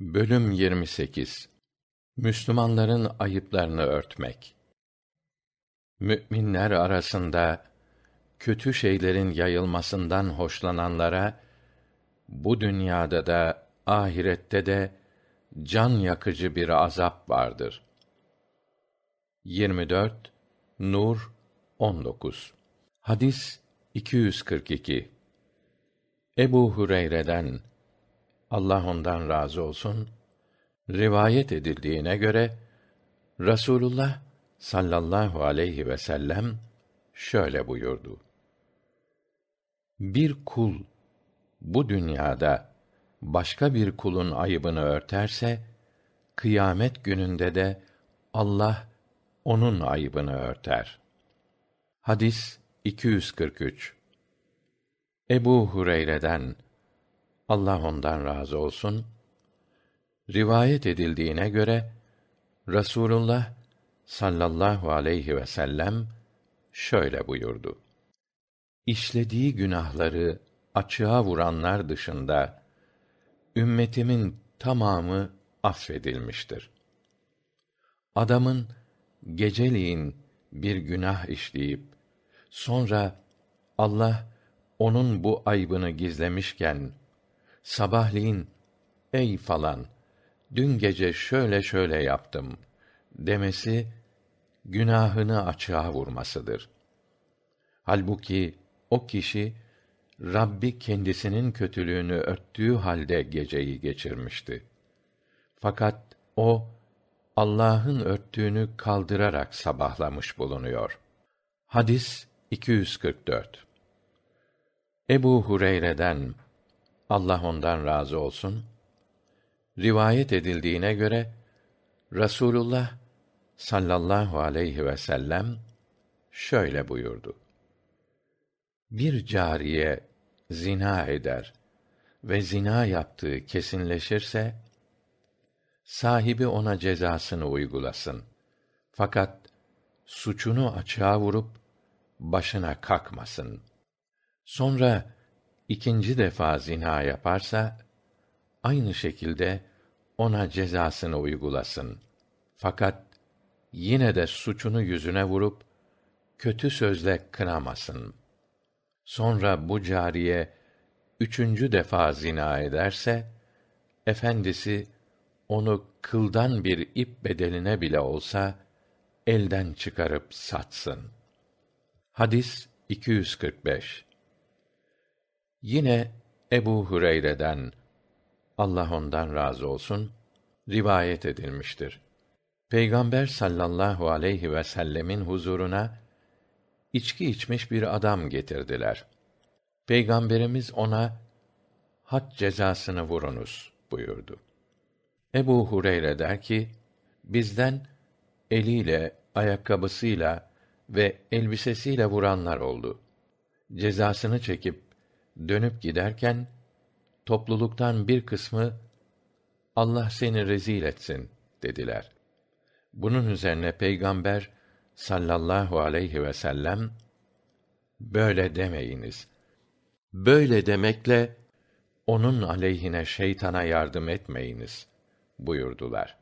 Bölüm 28 Müslümanların ayıplarını örtmek. Müminler arasında kötü şeylerin yayılmasından hoşlananlara bu dünyada da ahirette de can yakıcı bir azap vardır. 24 Nur 19 Hadis 242 Ebu Hureyre'den Allah ondan razı olsun rivayet edildiğine göre Rasulullah sallallahu aleyhi ve sellem şöyle buyurdu. Bir kul bu dünyada başka bir kulun ayıbını örterse kıyamet gününde de Allah onun ayıbını örter. Hadis 243 Ebu Hureyre'den Allah ondan razı olsun rivayet edildiğine göre Rasulullah sallallahu aleyhi ve sellem şöyle buyurdu. İşlediği günahları açığa vuranlar dışında ümmetimin tamamı affedilmiştir. Adamın geceliğin bir günah işleyip sonra Allah onun bu aybını gizlemişken sabahleyin ey falan dün gece şöyle şöyle yaptım demesi günahını açığa vurmasıdır. Halbuki o kişi Rabbi kendisinin kötülüğünü örttüğü halde geceyi geçirmişti. Fakat o Allah'ın örttüğünü kaldırarak sabahlamış bulunuyor. Hadis 244. Ebu Hureyre'den Allah ondan razı olsun rivayet edildiğine göre Rasulullah sallallahu aleyhi ve sellem şöyle buyurdu. Bir cariye zina eder ve zina yaptığı kesinleşirse sahibi ona cezasını uygulasın. Fakat suçunu açığa vurup başına kakmasın. Sonra ikinci defa zina yaparsa aynı şekilde ona cezasını uygulasın. Fakat yine de suçunu yüzüne vurup kötü sözle kınamasın. Sonra bu cariye üçüncü defa zina ederse efendisi onu kıldan bir ip bedeline bile olsa elden çıkarıp satsın. Hadis 245 Yine Ebu Hureyre'den Allah ondan razı olsun rivayet edilmiştir. Peygamber sallallahu aleyhi ve sellemin huzuruna içki içmiş bir adam getirdiler. Peygamberimiz ona had cezasını vurunuz buyurdu. Ebu Hureyre der ki, bizden eliyle, ayakkabısıyla ve elbisesiyle vuranlar oldu. Cezasını çekip dönüp giderken topluluktan bir kısmı Allah seni rezil etsin dediler. Bunun üzerine peygamber sallallahu aleyhi ve sellem böyle demeyiniz. Böyle demekle onun aleyhine şeytana yardım etmeyiniz buyurdular.